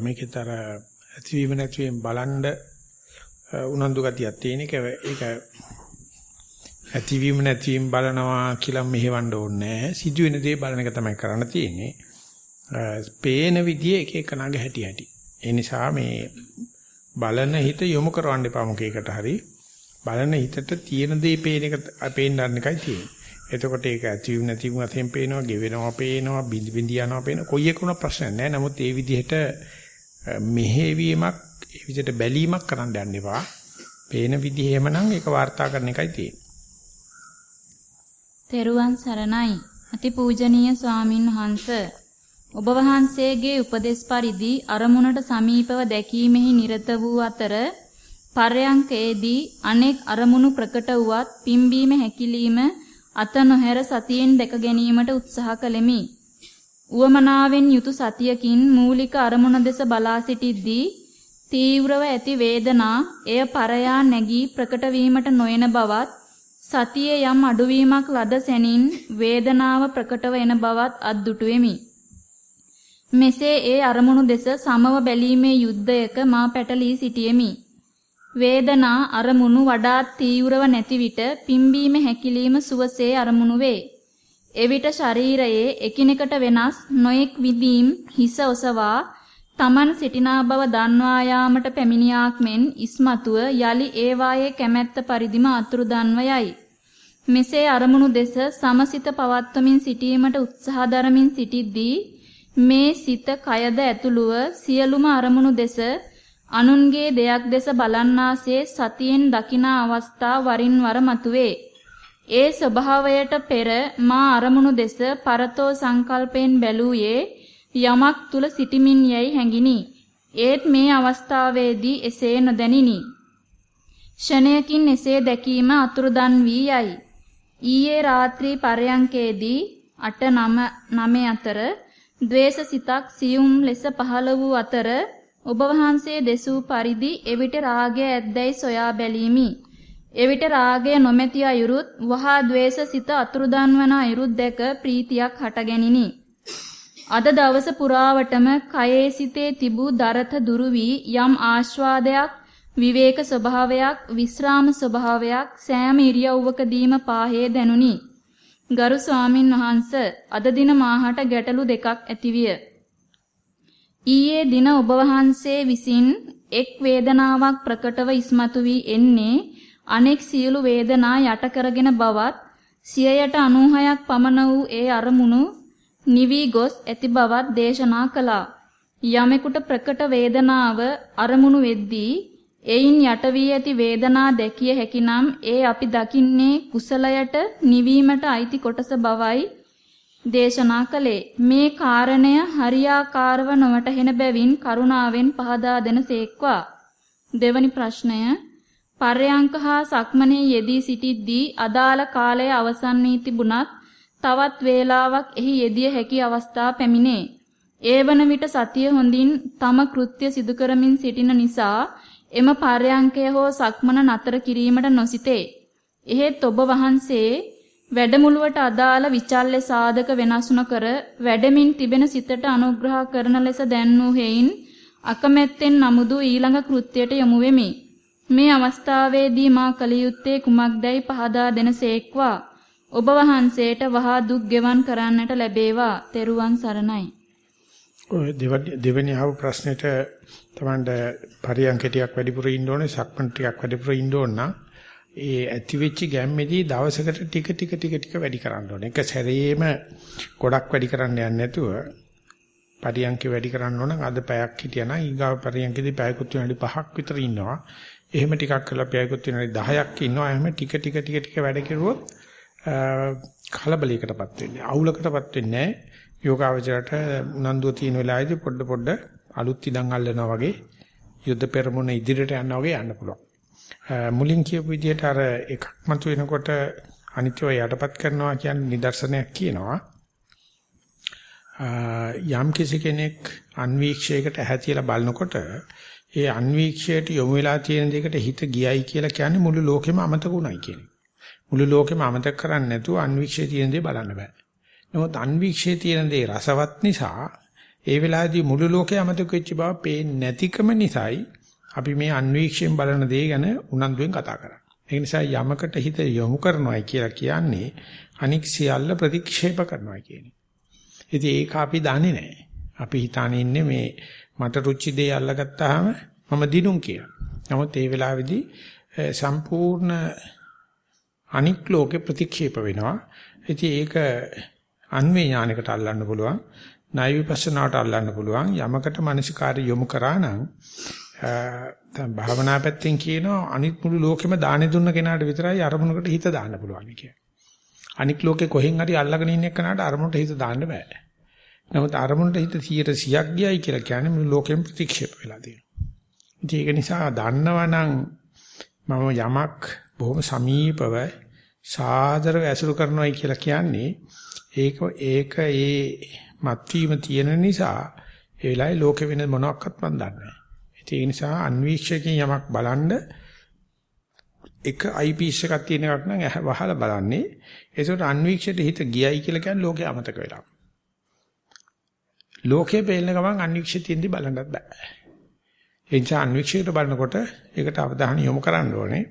මේකතර ඇතිවීම නැතිවීම බලන්ඩ උනන්දු ගතියක් තියෙන එක ඒක ඇතිවීම නැතිවීම බලනවා කියලා මෙහෙවන්න ඕනේ නැහැ. සිදුවෙන දේ බලන එක තමයි කරන්න තියෙන්නේ. පේන විදිය එක එකනාගේ හැටි හැටි. ඒ නිසා මේ බලන හිත යොමු කරවන්න එපා මොකේකට හරි. බලන හිතට තියෙන දේ පේන එක පේන්න ගන්න එකයි තියෙන්නේ. එතකොට ඒක ඇති වුණ නැති වුණ වශයෙන් පේනවා, ගෙවෙනවා පේනවා, බිඳි බිඳි යනවා පේනවා. කොයි එකකුණ ප්‍රශ්නයක් නැහැ. නමුත් ඒ විදිහට මෙහෙවීමක්, ඒ විදිහට බැලීමක් කරන්න යන්න එපා. පේන විදිහෙමනම් ඒක වාර්තා කරන එකයි තියෙන්නේ. තෙරුවන් සරණයි. අතිපූජනීය ස්වාමින් වහන්සේ ඔබ වහන්සේගේ උපදෙස් පරිදි අරමුණට සමීපව දැකීමෙහි නිරත වූ අතර පර්යංකයේදී අනෙක් අරමුණු ප්‍රකට වුවත් පිම්බීම හැකිලිම අත නොහැර සතියෙන් දැක ගැනීමට උත්සාහ කළෙමි. උවමනාවෙන් යුතු සතියකින් මූලික අරමුණ දෙස බලා සිටිද්දී තීව්‍රව ඇති වේදනා එය පරයා නැගී ප්‍රකට වීමට නොයන බවත් සතියේ යම් අඩුවීමක් ලද සැනින් වේදනාව ප්‍රකටව එන බවත් අද්දුටුවෙමි. මෙසේ ඒ අරමුණු දෙස සමව බැලීමේ යුද්ධයක මා පැටලී සිටියෙමි. වේදනා අරමුණු වඩාත් තීව්‍රව නැති විට පිම්බීම හැකිලිම සුවසේ අරමුණු වේ. එවිට ශරීරයේ එකිනෙකට වෙනස් නොයෙක් විදීම් හිස ඔසවා Taman සිටිනා බව දන්වා යාමට පැමිණියාක් මෙන් ඉස්මතුව යලි ඒ වායේ කැමැත්ත පරිදිම අතුරුදන්ව යයි. මෙසේ අරමුණු දෙස සමසිත පවත්වමින් සිටීමට උත්සාහ දරමින් සිටිද්දී මේ සිත කයද ඇතුළුව සියලුම අරමුණු දෙස අනුන්ගේ දෙයක් දෙස බලන්නාසේ සතියෙන් දකිනා අවස්ථා වරින් වර මතුවේ. ඒ ස්වභාවයට පෙර මා අරමුණු දෙස පරතෝ සංකල්පයෙන් බැලූයේ යමක් තුල සිටිමින් යයි හැඟිනි. ඒත් මේ අවස්ථාවේදී එසේ නොදැනිනි. ෂණයකින් එසේ දැකීම අතුරුදන් වී යයි. ඊයේ රාත්‍රී පරයන්කේදී 8 9 9 අතර ද්වේෂ සිතක් සියුම් ලෙස පහළ වූ අතර ඔබ වහන්සේ දෙසූ පරිදි එවිට රාගය ඇද්දැයි සොයා බැලීමි. එවිට රාගය නොමැති අයුරුත් වහා ද්වේෂ සිත අතුරුදන් වන අයුරුත් දැක ප්‍රීතියක් හටගැනිනි. අද දවස පුරාවටම කයේ සිතේ තිබූ දරත දුරු වී යම් ආස්වාදයක් විවේක ස්වභාවයක් විස්රාම ස්වභාවයක් සෑම ඉරියව්වකදීම පාහේ දැනුනි. ගරු ස්වාමින් වහන්ස අද දින මාහට ගැටලු දෙකක් ඇතිවිය. ඊයේ දින ඔබ වහන්සේ විසින් එක් වේදනාවක් ප්‍රකටව ඉස්මතු වී එන්නේ අනෙක් සියලු වේදනා යට කරගෙන බවත් 96ක් පමණ වූ ඒ අරමුණු නිවි ගොස් ඇති බවත් දේශනා කළා. යමෙකුට ප්‍රකට වේදනාව අරමුණු වෙද්දී එයින් යට වී ඇති වේදනා දැකිය හැකිනම් ඒ අපි දකින්නේ කුසලයට නිවීමට අයිති කොටස බවයි දේශනා කළේ මේ කාරණය හරියාකාරව නොවටහෙන බැවින් කරුණාවෙන් පහදා දෙනසේක්වා දෙවනි ප්‍රශ්නය පර්යංක හා සක්මනේ යෙදී සිටිද්දී අදාළ කාලය අවසන් වී තිබුණත් තවත් වේලාවක් එහි යෙදිය හැකි අවස්ථා පැමිණේ. ඒ වන විට සතිය හොඳින් තම කෘත්‍ය සිදු කරමින් සිටින නිසා එම පර්යංකය හෝ සක්මන නතර කිරීමට නොසිතේ. එහෙත් ඔබ වහන්සේ වැඩමුළුවට අදාළ විචල්්‍ය සාධක වෙනස් නොකර වැඩමින් තිබෙන සිතට අනුග්‍රහ කරන ලෙස දැන්වූ හේයින් අකමැත්තෙන් නමුදු ඊළඟ කෘත්‍යයට යොමු වෙමි. මේ අවස්ථාවේදී මා කල යුත්තේ කුමක්දයි පහදා දෙනසේක්වා. ඔබ වහන්සේට වහා දුක් ගෙවන් කරන්නට ලැබේවා. තෙරුවන් සරණයි. ඔය දෙවෙනි අහපු ප්‍රශ්නෙට තමන්ට පරියන්ක ටිකක් වැඩිපුර ඉන්න ඕනේ සක්මන් ටිකක් වැඩිපුර ඉන්න ඕන නම් ඒ ඇති වෙච්ච ගැම්මේදී දවසකට ටික ටික ටික ටික වැඩි කරන්න ඕනේ. එක සැරේම ගොඩක් වැඩි කරන්න යන්නේ නැතුව පරියන්ක වැඩි කරන්න ඕන නම් අද පැයක් හිටියනම් ඊගාව පරියන්කදී පැයකුත් විනාඩි 5ක් විතර ඉන්නවා. එහෙම ටිකක් කරලා පැයකුත් විනාඩි 10ක් ඉන්නවා. එහෙම ටික ටික ටික ටික වැඩ කෙරුවොත් කලබලයකටපත් වෙන්නේ. අවුලකටපත් වෙන්නේ නැහැ. යෝගාවචරයට උනන්දුව තියෙන වෙලාවේදී පොඩ පොඩ අලුත් ඉඳන් අල්ලනවා වගේ යුද්ධ පෙරමුණ ඉදිරියට යනවා වගේ යන්න පුළුවන්. මුලින් කියපු විදිහට අර එකක් මතු වෙනකොට අනිත්‍යව යටපත් කරනවා කියන්නේ නිදර්ශනයක් කියනවා. යම් කිසි කෙනෙක් අන්වීක්ෂයකට ඇහැතියලා බලනකොට ඒ අන්වීක්ෂයට යොමු වෙලා තියෙන දෙයකට හිත ගියයි කියලා කියන්නේ මුළු ලෝකෙම අමතක උනායි කියන්නේ. මුළු ලෝකෙම අමතක කරන්නේ නැතුව අන්වීක්ෂයේ තියෙන දේ බලන්න බෑ. නමුත් අන්වීක්ෂයේ තියෙන දේ රසවත් නිසා ඒ වෙලාවේදී මුළු ලෝකය අමතක වෙච්ච බව පේන්නේ නැතිකම නිසායි අපි මේ අන්වීක්ෂයෙන් බලන දේ ගැන උනන්දුවෙන් කතා කරන්නේ. ඒ නිසා යමකට හිත යොමු කරනවායි කියලා කියන්නේ අනික් සියල්ල ප්‍රතික්ෂේප කරනවා කියන්නේ. ඉතින් ඒක අපි දන්නේ නැහැ. අපි හිතානේ ඉන්නේ මේ මට රුචි දේ අල්ලගත්තාම මම දිනුම් කියලා. නමුත් ඒ වෙලාවේදී සම්පූර්ණ අනික් ලෝකේ ප්‍රතික්ෂේප වෙනවා. ඉතින් ඒක අන්වේ ඥානයකට අල්ලන්න පුළුවන්. ණය විපස්සනාට අල්ලන්න පුළුවන්. යමකට මානසිකාරය යොමු කරා නම් දැන් භාවනා පැත්තෙන් කියනවා අනිත් මුළු ලෝකෙම දානෙ දුන්න කෙනාට විතරයි අරමුණකට හිත දාන්න පුළුවන් කියලා. අනික් ලෝකේ කොහෙන් හරි අල්ලගෙන ඉන්න කෙනාට අරමුණට හිත දාන්න බෑ. නමුත් අරමුණට හිත 100ක් ගියයි කියලා කියන්නේ මුළු ලෝකෙම ප්‍රතික්ෂේප වෙලා තියෙනවා. ඒක නිසා දන්නවනම් මම යමක් බොහොම සමීපව සාදරව ඇසුරු කරනවායි කියලා කියන්නේ ඒක ඒක ඒ මත්වීම තියෙන නිසා ඒ වෙලාවේ ලෝකෙ වෙන මොනවත් මන් දන්නේ නැහැ. ඒ නිසා අන්වීක්ෂකකින් යමක් බලන්න එක අයිපීස් එකක් තියෙන එකක් නම් වහලා බලන්නේ. ඒසොට අන්වීක්ෂයට හිත ගියයි කියලා කියන්නේ ලෝකේ අමතක වෙලා. ලෝකේ පෙළෙන ගමන් අන්වීක්ෂය තියන්දි බලන්නත් බෑ. ඒ නිසා අන්වීක්ෂයට බලනකොට ඒකට අවධානය යොමු කරන්න ඕනේ.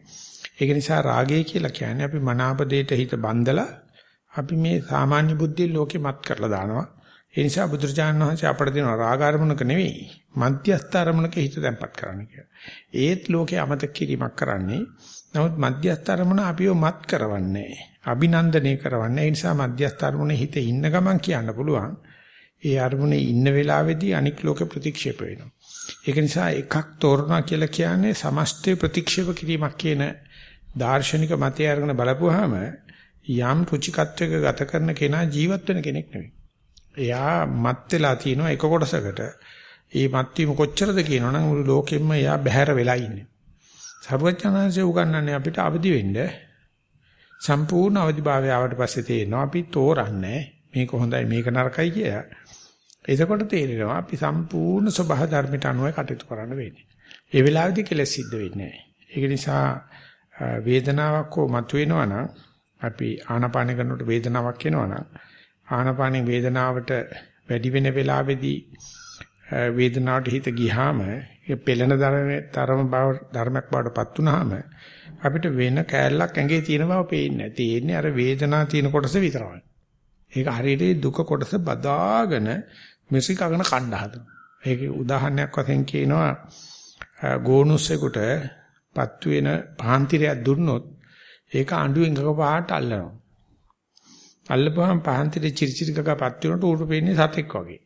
ඒක නිසා රාගය කියලා කියන්නේ අපි මනාපදයට හිත බඳලා අපි මේ සාමාන්‍ය බුද්ධිය ලෝකෙ මත් කරලා දානවා. ඒ නිසා බුදුරජාණන් වහන්සේ අපට දෙන රාග අරමුණක නෙවෙයි මධ්‍යස්ථ අරමුණක හිත තැම්පත් කරන්න කියලා. ඒත් ලෝකේ අමතක කිරීමක් කරන්නේ. නමුත් මධ්‍යස්ථ අරමුණ අපිව මත් කරවන්නේ. අභිනන්දනය කරවන්නේ. ඒ නිසා මධ්‍යස්ථ අරමුණේ හිත ඉන්න ගමන් කියන්න පුළුවන්. ඒ අරමුණේ ඉන්න වෙලාවේදී අනික් ලෝක ප්‍රතික්ෂේප වෙනවා. ඒක නිසා එකක් තෝරනවා කියලා කියන්නේ සමස්තය ප්‍රතික්ෂේප කිරීමක් කියන දාර්ශනික මතය අරගෙන බලපුවාම යම් රුචිකත්වයක ගත කරන කෙනා ජීවත් වෙන කෙනෙක් නෙවෙයි. එයා මත් වෙලා තියෙනවා එක කොටසකට. ඒ මත් වීම කොච්චරද කියනවනම් මුළු ලෝකෙම එයා බැහැර වෙලා ඉන්නේ. සර්වඥාන්සේ උගන්වන්නේ අපිට අවදි වෙන්න සම්පූර්ණ අවදිභාවය ආවට පස්සේ තේරෙනවා අපි තෝරන්නේ මේක හොඳයි මේක නරකයි කියලා. එතකොට තේරෙනවා අපි සම්පූර්ණ සබහ ධර්මයට අනුව කටයුතු කරන්න වෙන්නේ. ඒ වෙලාවේදී කෙලෙස් සිද්ධ වෙන්නේ නැහැ. ඒක නිසා වේදනාවක් හෝ මතුවෙනවා නම් අපි ආනාපාන කරනකොට වේදනාවක් එනවා නම් ආනාපානේ වේදනාවට වැඩි වෙන වෙලාවේදී වේදනාවට හිත ගියාම ඒ පෙළෙන තරම බව ධර්මයක් බවටපත් වුනහම අපිට වෙන කෑල්ලක් ඇඟේ තියෙන බව පේන්නේ නැහැ. තියෙන්නේ අර වේදනාව තියෙන කොටස විතරයි. ඒක හරියට දුක කොටස බදාගෙන මිසිකගෙන කණ්ඩ හදනවා. ඒක උදාහරණයක් වශයෙන් කියනවා ගෝනුස්සෙකුට පත්තු වෙන පහන්තිරයක් දුන්නොත් ඒක අඬුවෙන් ගක පහට අල්ලනවා. අල්ලපුවම පහන්තිරේ චිරිචිරි ගක පත් වෙනකොට ඌට පේන්නේ සතෙක් වගේ.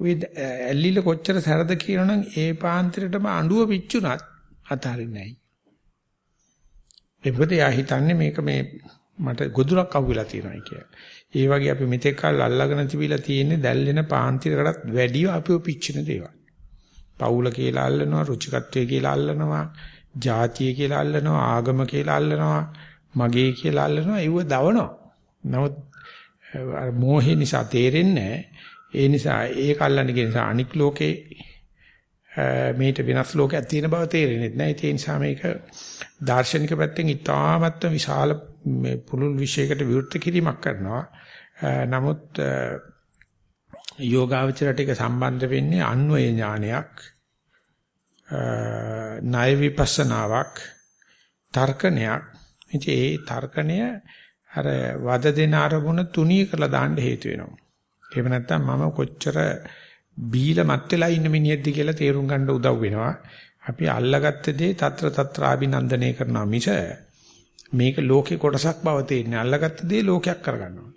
ඔය ඇල්ලිල කොච්චර සැරද කියනනම් ඒ පහන්තිරටම අඬුව පිච්චුනත් අතාරින්නේ නැහැ. ඒ මොකද යා හිතන්නේ මේක මේ මට ගොදුරක් අහුවෙලා තියෙනවා කියලා. ඒ වගේ අපි මෙතෙක් කල් අල්ලගෙන තිබිලා තියෙන්නේ දැල්ලෙන පාන්තිරකටත් වැඩිව අපිව පිච්චෙන දේවල්. පවුල කියලා අල්ලනවා, රුචිකත්වය කියලා අල්ලනවා, ජාතිය කියලා අල්ලනවා, ආගම කියලා අල්ලනවා, මගේ කියලා අල්ලනවා, ඒව දවනවා. නමුත් අර මෝහේ නිසා තේරෙන්නේ ඒ නිසා ඒක අල්ලන්නේ කියන නිසා අනික් ලෝකේ මේට වෙනස් ලෝකයක් තියෙන බව තේරෙන්නේ නැහැ. ඒ නිසා මේක දාර්ශනික පැත්තෙන් ඉතාමත්ම විශාල මේ පුළුල් විශේෂයකට විවෘත කිරීමක් කරනවා. නමුත් යෝගාවචරයට ඒක සම්බන්ධ වෙන්නේ අන්වය ඥානයක් ණය විපස්සනාවක් තර්කණයක් ඉතින් ඒ තර්කණය අර වද දෙන අරමුණ තුනී කරලා දාන්න හේතු වෙනවා. එහෙම නැත්නම් මම කොච්චර බීලා මත් වෙලා ඉන්න මිනිහෙක්ද කියලා තේරුම් ගන්න උදව් වෙනවා. අපි අල්ලගත්ත දේ తත්‍ර తත්‍ර අභිනන්දනය කරනවා මිස මේක ලෝකේ කොටසක් බව තේින්නේ අල්ලගත්ත දේ ලෝකයක් කරගන්නවා.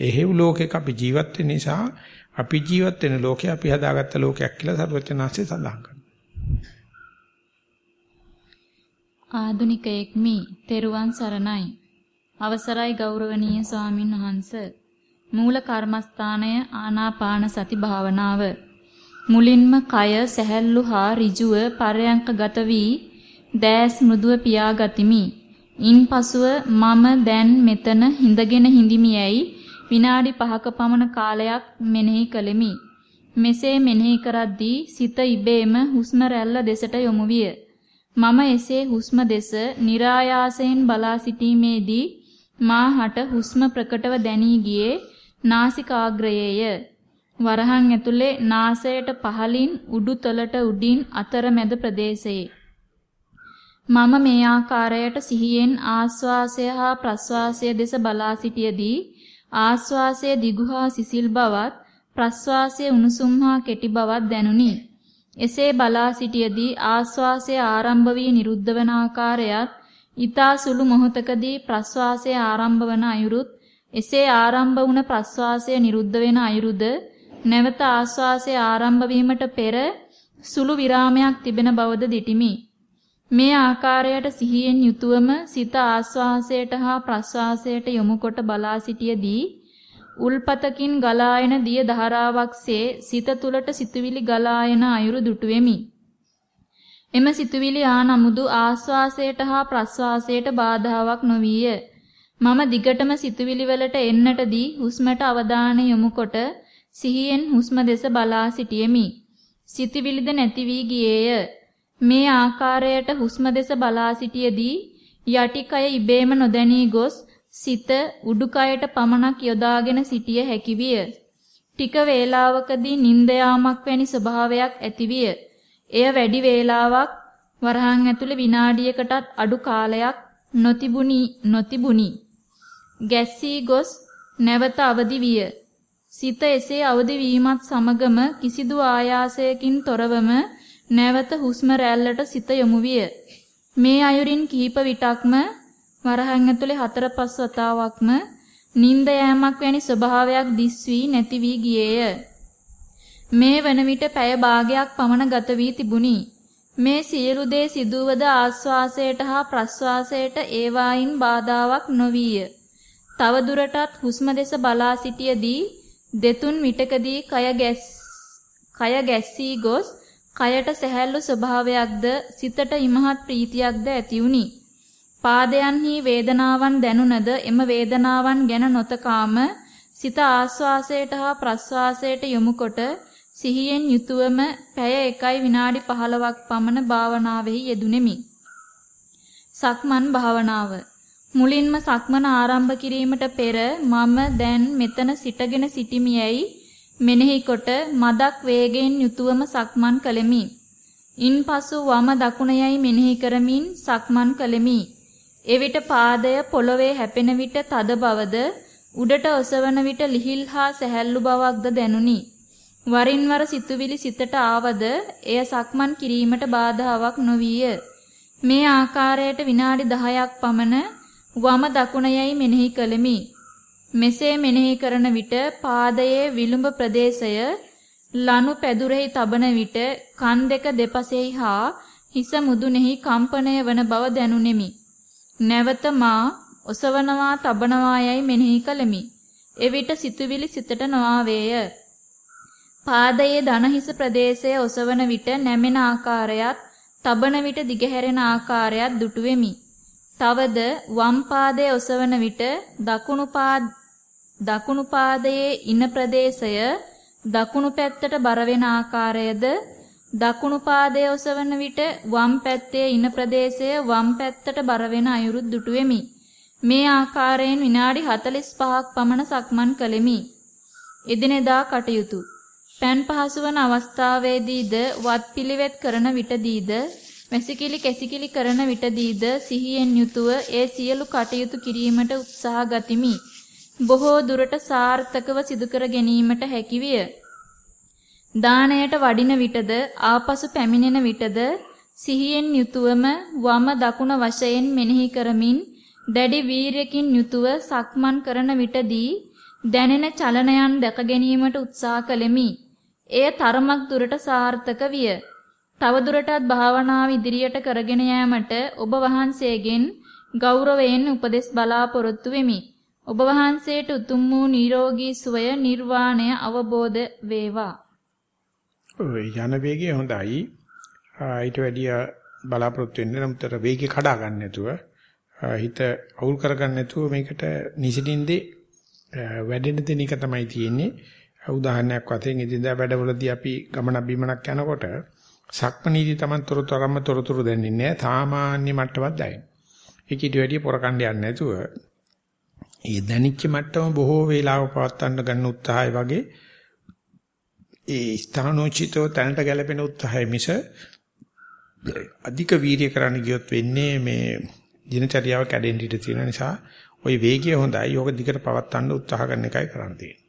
එහෙව් ලෝකයක අපි ජීවත් වෙන නිසා අපි ජීවත් වෙන ලෝකේ අපි හදාගත්ත ලෝකයක් කියලා සර්වචනාංශය සඳහන් කරනවා. ආදුනිකයෙක් මි. තෙරුවන් සරණයි. අවසරයි ගෞරවනීය ස්වාමින් වහන්ස. මූල කර්මස්ථානය ආනාපාන සති භාවනාව. මුලින්ම කය සැහැල්ලු හා ඍජුව පරයන්කගත වී දෑස් මෘදුව පියාගතිමි. ඉන්පසුව මම දැන් මෙතන හිඳගෙන හිඳිමියයි විනාඩි 5ක පමණ කාලයක් මෙනෙහි කළෙමි. මෙසේ මෙනෙහි කරද්දී සිත ඉබේම හුස්ම රැල්ල දෙසට යොමු විය. මම එසේ හුස්ම දෙස નિરાයාසයෙන් බලා සිටීමේදී මාහට හුස්ම ප්‍රකටව දැනී ගියේ නාසිකාග්‍රයේය. වරහන් ඇතුලේ නාසයට පහලින් උඩුතලට උඩින් අතරමැද ප්‍රදේශයේ මම මේ ආකාරයට සිහියෙන් ආස්වාසය හා ප්‍රස්වාසය දෙස බලා සිටියේදී ආස්වාසයේ දිගු හා සිසිල් බවත් ප්‍රස්වාසයේ උණුසුම් හා කෙටි බවත් දැනුනි. එසේ බලා සිටියේදී ආස්වාසය ආරම්භ වී නිරුද්ධ වන ආකාරයත් ඊතා සුළු මොහොතකදී ප්‍රස්වාසය ආරම්භ වන අයුරුත් එසේ ආරම්භ වුණ ප්‍රස්වාසය නිරුද්ධ වෙන අයුරුද නැවත ආස්වාසය ආරම්භ වීමට පෙර සුළු විරාමයක් තිබෙන බවද දිටිමි. මේ ආකාරයට සිහියෙන් යුතුවම සිත ආස්වාසයට හා ප්‍රස්වාසයට යොමු කොට බලා සිටියේදී උල්පතකින් ගලායන දිය ධාරාවක්සේ සිත තුලට සිතුවිලි ගලායන අයුරු දුටුවෙමි. එම සිතුවිලි ආ නමුදු ආස්වාසයට හා ප්‍රස්වාසයට බාධාවක් නොවිය. මම දිගටම සිතුවිලි වලට එන්නටදී හුස්මට අවධානය යොමුකොට සිහියෙන් හුස්ම දෙස බලා සිටියෙමි. සිතුවිලිද නැති වී ගියේය. මේ ආකාරයට හුස්ම දෙස බලා සිටියේදී යටිකය ඉබේම නොදැනී ගොස් සිත උඩුකයට පමණක් යොදාගෙන සිටිය හැකි විය. ටික වේලාවකදී නිින්ද යාමක් වැනි ස්වභාවයක් ඇතිවිය. එය වැඩි වේලාවක් වරහන් ඇතුළේ විනාඩියකටත් අඩු කාලයක් නොතිබුණි නොතිබුණි. ගැස්සී ගොස් නැවත අවදි විය. සිත එසේ අවදි වීමත් සමගම කිසිදු ආයාසයකින් තොරවම නැවත හුස්ම රැල්ලට සිත යොමු විය. මේ අයුරින් කිහිප විටක්ම වරහන් ඇතුලේ හතර පස් වතාවක්ම නිින්ද යෑමක් වැනි ස්වභාවයක් දිස් වී නැති වී ගියේය. මේ වන විට පැය භාගයක් පමණ ගත වී තිබුණි. මේ සියලු දේ සිදුවද ආස්වාසයට හා ප්‍රස්වාසයට ඒවායින් බාධාවක් නොවිය. තව දුරටත් හුස්ම දෙස බලා සිටියේදී දෙතුන් විටකදී කය ගැස් කය ගැස්සී ගොස් කයට සැහැල්ලු ස්වභාවයක්ද සිතට ඉමහත් ප්‍රීතියක්ද ඇති වුනි. පාදයන්හි වේදනාවන් දැනුණද එම වේදනාවන් ගැන නොතකාම සිත ආස්වාසයට හා ප්‍රස්වාසයට යොමුකොට සිහියෙන් යුතුවම පැය 1යි විනාඩි 15ක් පමණ භාවනාවෙහි යෙදුණෙමි. සක්මන් භාවනාව මුලින්ම සක්මන ආරම්භ කිරීමට පෙර මම දැන් මෙතන සිටගෙන සිටිමියයි මෙනෙහි කොට මදක් වේගයෙන් යුතුවම සක්මන් කළෙමි. ඉන්පසු වම දකුණයයි මෙනෙහි කරමින් සක්මන් කළෙමි. එවිට පාදය පොළවේ හැපෙන විට තද බවද උඩට ඔසවන විට ලිහිල් හා සැහැල්ලු බවක්ද දැනුනි. වරින් වර සිතුවිලි සිතට ආවද එය සක්මන් කිරීමට බාධාවක් නොවිය. මේ ආකාරයට විනාඩි 10ක් පමණ වම දකුණයයි මෙනෙහි කළෙමි. මෙසේ මෙනෙහි කරන විට පාදයේ විලුඹ ප්‍රදේශය ලනු පැදුරෙහි තබන විට කන් දෙක දෙපසෙහි හා හිස මුදුනේහි කම්පණය වන බව දැනුනෙමි. නැවත මා ඔසවනවා තබනවා යයි මෙනෙහි කළෙමි. එවිට සිතුවිලි සිතට නොආවේය. පාදයේ දනහිස ප්‍රදේශයේ ඔසවන විට නැමෙන ආකාරයත්, තබන විට දිගහැරෙන ආකාරයත් දුටුවෙමි. තවද වම් පාදයේ ඔසවන විට දකුණු පාද දකුණු පාදයේ ඉන ප්‍රදේශය දකුණු පැත්තට බර වෙන ආකාරයද දකුණු පාදයේ ඔසවන විට වම් පැත්තේ ඉන ප්‍රදේශය වම් පැත්තට බර වෙන අයුරු දුටුවෙමි. මේ ආකාරයෙන් විනාඩි 45ක් පමණ සක්මන් කළෙමි. එදිනෙදා කටයුතු පෑන් පහසු වන අවස්ථාවේදීද වත් පිළිවෙත් කරන විටදීද වැසිකිලි කැසිකිලි කරන විටදීද සිහියෙන් යුතුව ඒ සියලු කටයුතු කිරීමට උත්සාහ ගතිමි. බොහෝ දුරට සාර්ථකව සිදු කර ගැනීමට හැකිවිය. දාණයට වඩින විටද ආපසු පැමිණෙන විටද සිහියෙන් යුතුවම වම දකුණ වශයෙන් මෙනෙහි කරමින් දැඩි වීරයකින් යුතුව සක්මන් කරන විටදී දැනෙන චලනයන් දැක ගැනීමට උත්සාහ කළෙමි. එය තරමක් දුරට සාර්ථක විය. තවදුරටත් භාවනාව ඉදිරියට කරගෙන යාමට ඔබ වහන්සේගෙන් ගෞරවයෙන් උපදෙස් බලාපොරොත්තු වෙමි. ඔබ වහන්සේට උතුම් වූ නිරෝගී සුවය නිර්වාණය අවබෝධ වේවා. ඔය යන වේගය හොඳයි. ඊට වැඩිය බලාපොරොත්තු වෙන්න නම් තර වේගය කඩා ගන්න නැතුව හිත අවුල් කරගන්න නැතුව මේකට නිසින්ින්දේ වැඩෙන දෙන එක තමයි තියෙන්නේ. උදාහරණයක් වශයෙන් ඉදින්දා වැඩවලදී අපි ගමන බිමනක් යනකොට සක්මනීදී Taman තොරතුරම තොරතුරු දෙන්නේ නැහැ. සාමාන්‍ය මට්ටමක් දැනෙන. ඒක ඊට වැඩිය පොර කණ්ඩ යන්නේ නැතුව ඒ දැනිච්ච මට්ටම බොහෝ වේලාවක පවත්වන්න ගන්න උත්සාහය වගේ ඒ ස්ථානෝචිතව තැනට ගැලපෙන උත්සාහය මිස අධික වීර්ය කරන්න ගියොත් වෙන්නේ මේ දිනචරියාව කැඩෙන්න ඉඩ තියෙන නිසා ওই වේගය හොඳයි. යෝග දිගට පවත්වන්න උත්සාහ කරන එකයි කරන්න තියෙන්නේ.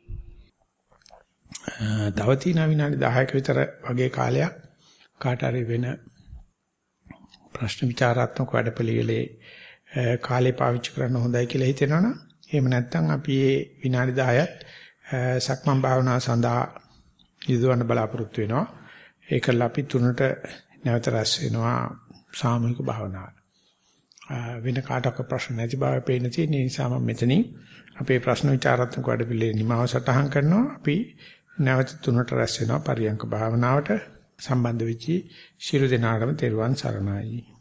තව තියෙන විනාඩි 10ක විතර වගේ කාලයක් කාට හරි වෙන ප්‍රශ්න විචාරාත්මක වැඩපිළිවෙලේ කාලේ පාවිච්චි කරන්න හොඳයි කියලා හිතෙනවනම් එහෙම නැත්නම් අපි මේ විනාඩි 10ත් සක්මන් භාවනාව සඳහා යොදවන්න බලාපොරොත්තු වෙනවා. ඒකල අපි තුනට නැවත රැස් වෙනවා සාමූහික භාවනාව. වෙන කාටවත් ප්‍රශ්න නැති බව පේන තියෙන නිසා මම මෙතනින් අපේ ප්‍රශ්න විචාරාත්මක වැඩපිළිවෙල නිමාව සටහන් කරනවා. අපි නැවත තුනට රැස් වෙනවා පරියංක භාවනාවට සම්බන්ධ වෙච්චි ශිරු දෙනාටම තෙරුවන් සරණයි.